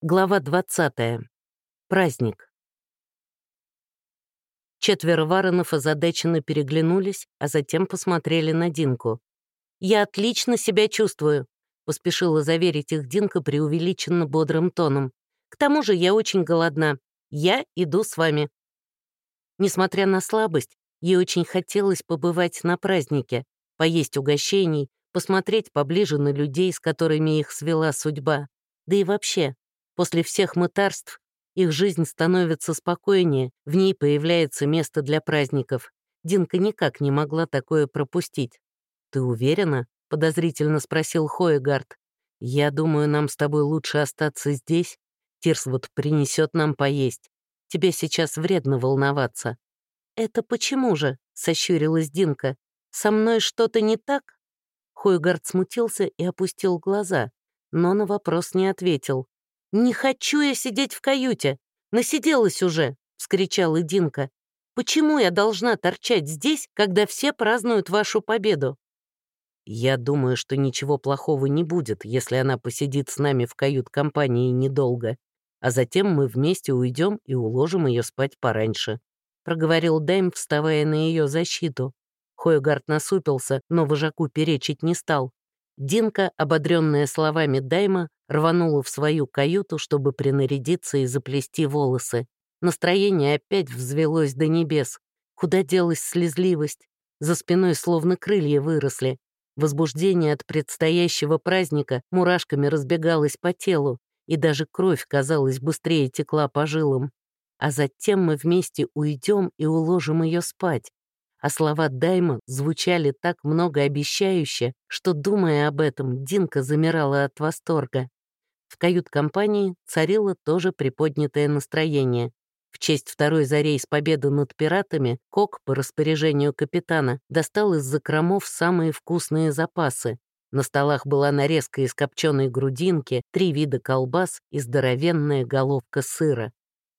Глава 20. Праздник. Четверо Варонов озадаченно переглянулись, а затем посмотрели на Динку. «Я отлично себя чувствую», — поспешила заверить их Динка преувеличенно бодрым тоном. «К тому же я очень голодна. Я иду с вами». Несмотря на слабость, ей очень хотелось побывать на празднике, поесть угощений, посмотреть поближе на людей, с которыми их свела судьба. Да и вообще, После всех мытарств их жизнь становится спокойнее, в ней появляется место для праздников. Динка никак не могла такое пропустить. «Ты уверена?» — подозрительно спросил Хоегард. «Я думаю, нам с тобой лучше остаться здесь. Тирсвуд принесет нам поесть. Тебе сейчас вредно волноваться». «Это почему же?» — сощурилась Динка. «Со мной что-то не так?» Хойгард смутился и опустил глаза, но на вопрос не ответил. «Не хочу я сидеть в каюте! Насиделась уже!» — вскричала Динка. «Почему я должна торчать здесь, когда все празднуют вашу победу?» «Я думаю, что ничего плохого не будет, если она посидит с нами в кают-компании недолго, а затем мы вместе уйдем и уложим ее спать пораньше», — проговорил Дайм, вставая на ее защиту. Хойгард насупился, но вожаку перечить не стал. Динка, ободренная словами Дайма, рванула в свою каюту, чтобы принарядиться и заплести волосы. Настроение опять взвелось до небес. Куда делась слезливость? За спиной словно крылья выросли. Возбуждение от предстоящего праздника мурашками разбегалось по телу, и даже кровь, казалось, быстрее текла по жилам. А затем мы вместе уйдем и уложим ее спать а слова Дайма звучали так многообещающе, что, думая об этом, Динка замирала от восторга. В кают-компании царило тоже приподнятое настроение. В честь второй за рейс победы над пиратами Кок по распоряжению капитана достал из закромов самые вкусные запасы. На столах была нарезка из копченой грудинки, три вида колбас и здоровенная головка сыра.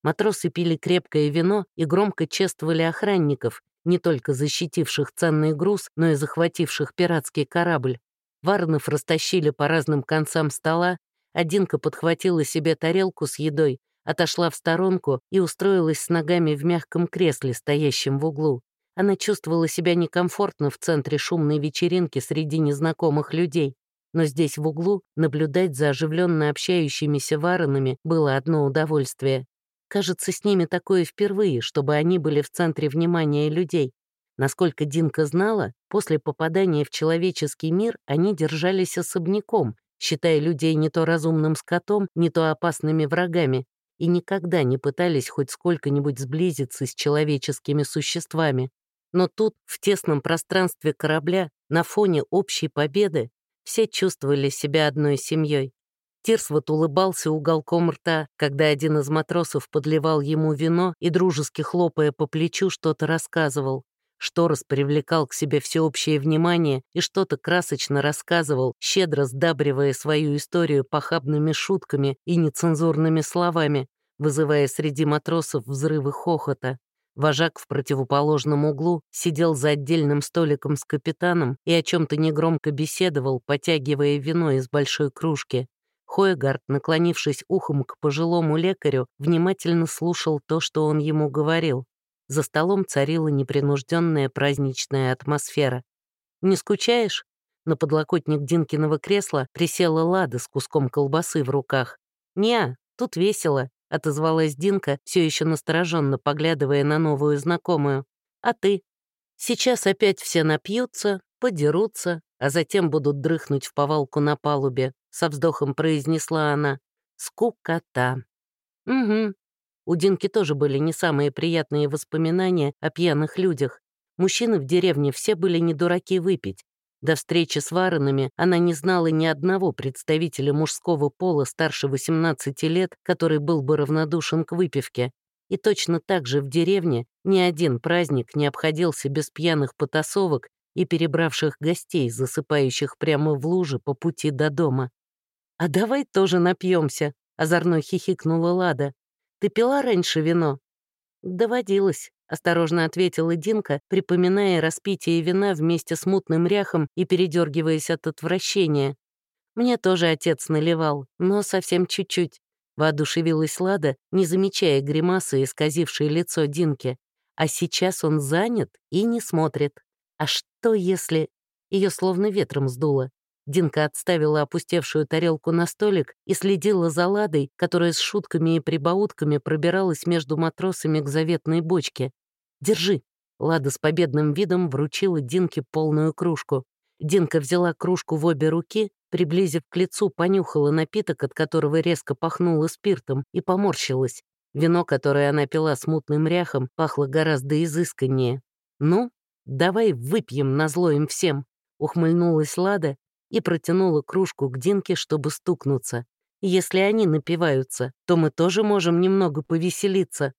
Матросы пили крепкое вино и громко чествовали охранников, не только защитивших ценный груз, но и захвативших пиратский корабль. Варнов растащили по разным концам стола, Одинка подхватила себе тарелку с едой, отошла в сторонку и устроилась с ногами в мягком кресле, стоящем в углу. Она чувствовала себя некомфортно в центре шумной вечеринки среди незнакомых людей. Но здесь в углу наблюдать за оживленно общающимися варонами было одно удовольствие. Кажется, с ними такое впервые, чтобы они были в центре внимания людей. Насколько Динка знала, после попадания в человеческий мир они держались особняком, считая людей не то разумным скотом, не то опасными врагами, и никогда не пытались хоть сколько-нибудь сблизиться с человеческими существами. Но тут, в тесном пространстве корабля, на фоне общей победы, все чувствовали себя одной семьей. Тирсвот улыбался уголком рта, когда один из матросов подливал ему вино и, дружески хлопая по плечу, что-то рассказывал. Шторос привлекал к себе всеобщее внимание и что-то красочно рассказывал, щедро сдабривая свою историю похабными шутками и нецензурными словами, вызывая среди матросов взрывы хохота. Вожак в противоположном углу сидел за отдельным столиком с капитаном и о чем-то негромко беседовал, потягивая вино из большой кружки. Хойгард, наклонившись ухом к пожилому лекарю, внимательно слушал то, что он ему говорил. За столом царила непринужденная праздничная атмосфера. «Не скучаешь?» На подлокотник Динкиного кресла присела Лада с куском колбасы в руках. «Не, тут весело», — отозвалась Динка, все еще настороженно поглядывая на новую знакомую. «А ты?» «Сейчас опять все напьются, подерутся, а затем будут дрыхнуть в повалку на палубе», — со вздохом произнесла она. «Скукота». «Угу». У Динки тоже были не самые приятные воспоминания о пьяных людях. Мужчины в деревне все были не дураки выпить. До встречи с Варонами она не знала ни одного представителя мужского пола старше 18 лет, который был бы равнодушен к выпивке. И точно так же в деревне ни один праздник не обходился без пьяных потасовок и перебравших гостей, засыпающих прямо в луже по пути до дома. «А давай тоже напьемся», — озорно хихикнула Лада. «Ты пила раньше вино?» «Доводилось», — осторожно ответила Динка, припоминая распитие вина вместе с мутным ряхом и передергиваясь от отвращения. «Мне тоже отец наливал, но совсем чуть-чуть. Воодушевилась Лада, не замечая гримасы, исказившей лицо Динки. А сейчас он занят и не смотрит. А что если... Ее словно ветром сдуло. Динка отставила опустевшую тарелку на столик и следила за Ладой, которая с шутками и прибаутками пробиралась между матросами к заветной бочке. «Держи!» Лада с победным видом вручила Динке полную кружку. Динка взяла кружку в обе руки, приблизив к лицу, понюхала напиток, от которого резко пахнуло спиртом, и поморщилась. Вино, которое она пила с мутным ряхом, пахло гораздо изысканнее. «Ну, давай выпьем на зло им всем», — ухмыльнулась Лада и протянула кружку к Динке, чтобы стукнуться. «Если они напиваются, то мы тоже можем немного повеселиться».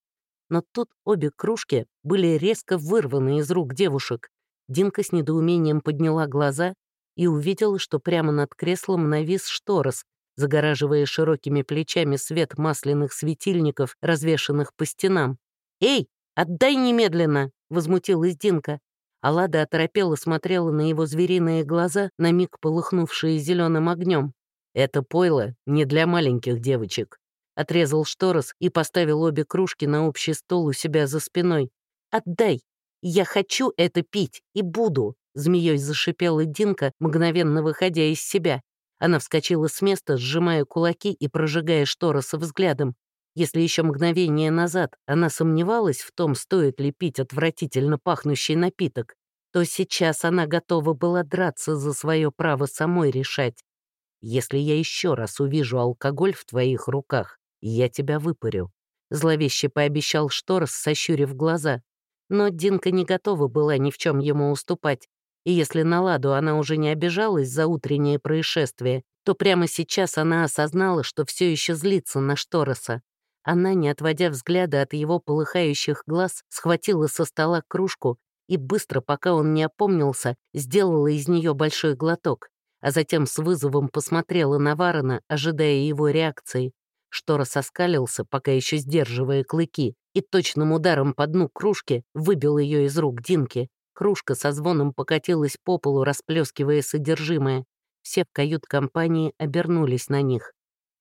Но тут обе кружки были резко вырваны из рук девушек. Динка с недоумением подняла глаза и увидела, что прямо над креслом навис шторос, загораживая широкими плечами свет масляных светильников, развешанных по стенам. «Эй, отдай немедленно!» — возмутилась Динка. Алада оторопела смотрела на его звериные глаза, на миг полыхнувшие зеленым огнем. «Это пойло не для маленьких девочек», Отрезал шторос и поставил обе кружки на общий стол у себя за спиной. «Отдай! Я хочу это пить и буду!» Змеей зашипела Динка, мгновенно выходя из себя. Она вскочила с места, сжимая кулаки и прожигая штороса взглядом. Если еще мгновение назад она сомневалась в том, стоит ли пить отвратительно пахнущий напиток, то сейчас она готова была драться за свое право самой решать. Если я еще раз увижу алкоголь в твоих руках, «Я тебя выпарю», — зловеще пообещал Шторос, сощурив глаза. Но Динка не готова была ни в чем ему уступать. И если на Ладу она уже не обижалась за утреннее происшествие, то прямо сейчас она осознала, что все еще злится на Штороса. Она, не отводя взгляда от его полыхающих глаз, схватила со стола кружку и быстро, пока он не опомнился, сделала из нее большой глоток, а затем с вызовом посмотрела на Варона, ожидая его реакции. Штора соскалился, пока еще сдерживая клыки, и точным ударом по дну кружки выбил ее из рук Динки. Кружка со звоном покатилась по полу, расплескивая содержимое. Все в кают-компании обернулись на них.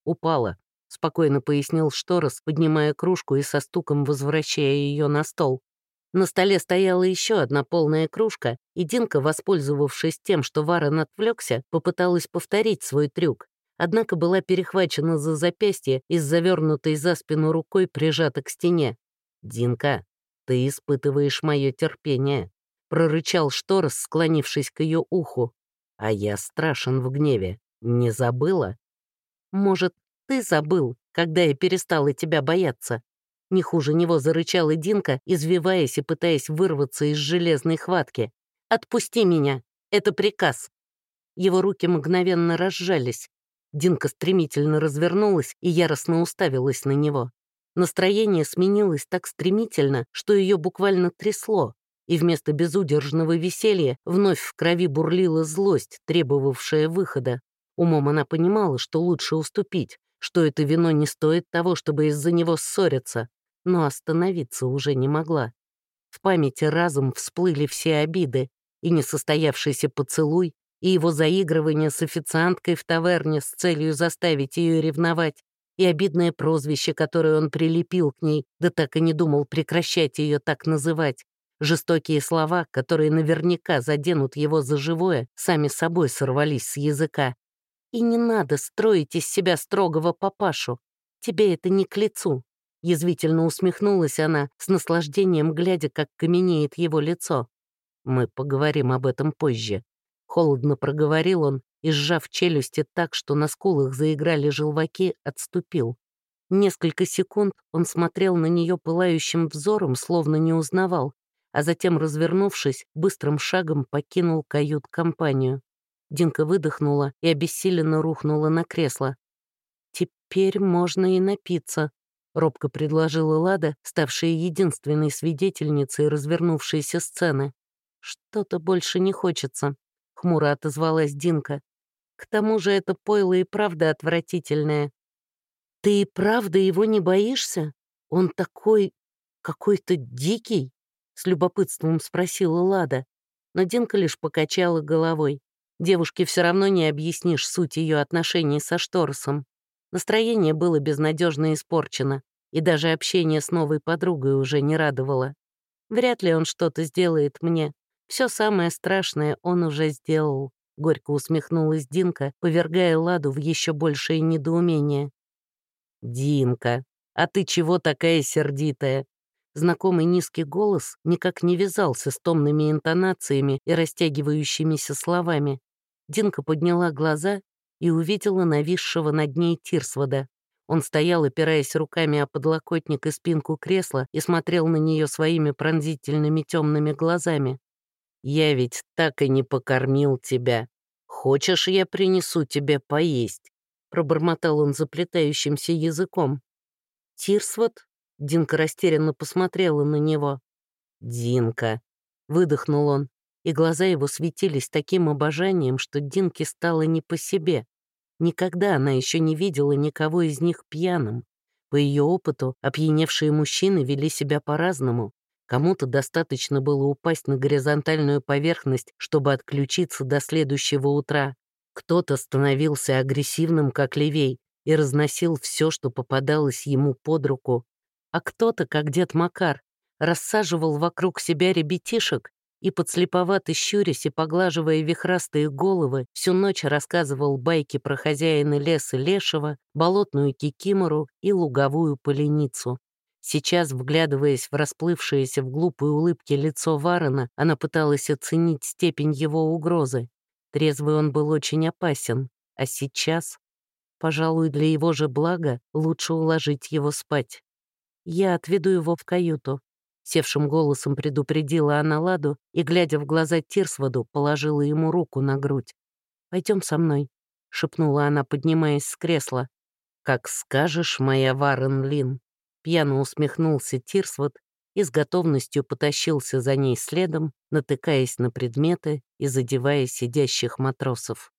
«Упала», — спокойно пояснил Шторос, поднимая кружку и со стуком возвращая ее на стол. На столе стояла еще одна полная кружка, и Динка, воспользовавшись тем, что Варен отвлекся, попыталась повторить свой трюк однако была перехвачена за запястье и с завернутой за спину рукой прижата к стене. «Динка, ты испытываешь мое терпение», — прорычал Шторос, склонившись к ее уху. «А я страшен в гневе. Не забыла?» «Может, ты забыл, когда я перестала тебя бояться?» Не хуже него зарычала Динка, извиваясь и пытаясь вырваться из железной хватки. «Отпусти меня! Это приказ!» Его руки мгновенно разжались. Динка стремительно развернулась и яростно уставилась на него. Настроение сменилось так стремительно, что ее буквально трясло, и вместо безудержного веселья вновь в крови бурлила злость, требовавшая выхода. Умом она понимала, что лучше уступить, что это вино не стоит того, чтобы из-за него ссориться, но остановиться уже не могла. В памяти разом всплыли все обиды, и несостоявшийся поцелуй, и его заигрывание с официанткой в таверне с целью заставить ее ревновать, и обидное прозвище, которое он прилепил к ней, да так и не думал прекращать ее так называть. Жестокие слова, которые наверняка заденут его за живое, сами собой сорвались с языка. «И не надо строить из себя строгого папашу. Тебе это не к лицу». Язвительно усмехнулась она, с наслаждением глядя, как каменеет его лицо. «Мы поговорим об этом позже», Холодно проговорил он и, сжав челюсти так, что на скулах заиграли желваки, отступил. Несколько секунд он смотрел на нее пылающим взором, словно не узнавал, а затем, развернувшись, быстрым шагом покинул кают-компанию. Динка выдохнула и обессиленно рухнула на кресло. «Теперь можно и напиться», — робко предложила Лада, ставшая единственной свидетельницей развернувшейся сцены. «Что-то больше не хочется хмуро отозвалась Динка. К тому же это пойло и правда отвратительное. Ты и правда его не боишься? Он такой... какой-то дикий? С любопытством спросила Лада. Но Динка лишь покачала головой. Девушке все равно не объяснишь суть ее отношений со Шторосом. Настроение было безнадежно испорчено, и даже общение с новой подругой уже не радовало. Вряд ли он что-то сделает мне. Все самое страшное он уже сделал. Горько усмехнулась Динка, повергая Ладу в еще большее недоумение. «Динка, а ты чего такая сердитая?» Знакомый низкий голос никак не вязался с томными интонациями и растягивающимися словами. Динка подняла глаза и увидела нависшего над ней Тирсвода. Он стоял, опираясь руками о подлокотник и спинку кресла, и смотрел на нее своими пронзительными темными глазами. «Я ведь так и не покормил тебя. Хочешь, я принесу тебе поесть?» Пробормотал он заплетающимся языком. «Тирсвот?» Динка растерянно посмотрела на него. «Динка», — выдохнул он, и глаза его светились таким обожанием, что Динке стало не по себе. Никогда она еще не видела никого из них пьяным. По ее опыту, опьяневшие мужчины вели себя по-разному. Кому-то достаточно было упасть на горизонтальную поверхность, чтобы отключиться до следующего утра. Кто-то становился агрессивным, как левей, и разносил все, что попадалось ему под руку. А кто-то, как дед Макар, рассаживал вокруг себя ребятишек и, подслеповато щурясь и поглаживая вихрастые головы, всю ночь рассказывал байки про хозяина леса Лешего, болотную кикимору и луговую поленицу. Сейчас, вглядываясь в расплывшееся в глупой улыбке лицо Варона, она пыталась оценить степень его угрозы. Трезвый он был очень опасен, а сейчас, пожалуй, для его же блага лучше уложить его спать. «Я отведу его в каюту», — севшим голосом предупредила она Ладу и, глядя в глаза Тирсводу, положила ему руку на грудь. Пойдем со мной», — шепнула она, поднимаясь с кресла. «Как скажешь, моя Варен Лин», Пьяно усмехнулся Тирсвот и с готовностью потащился за ней следом, натыкаясь на предметы и задевая сидящих матросов.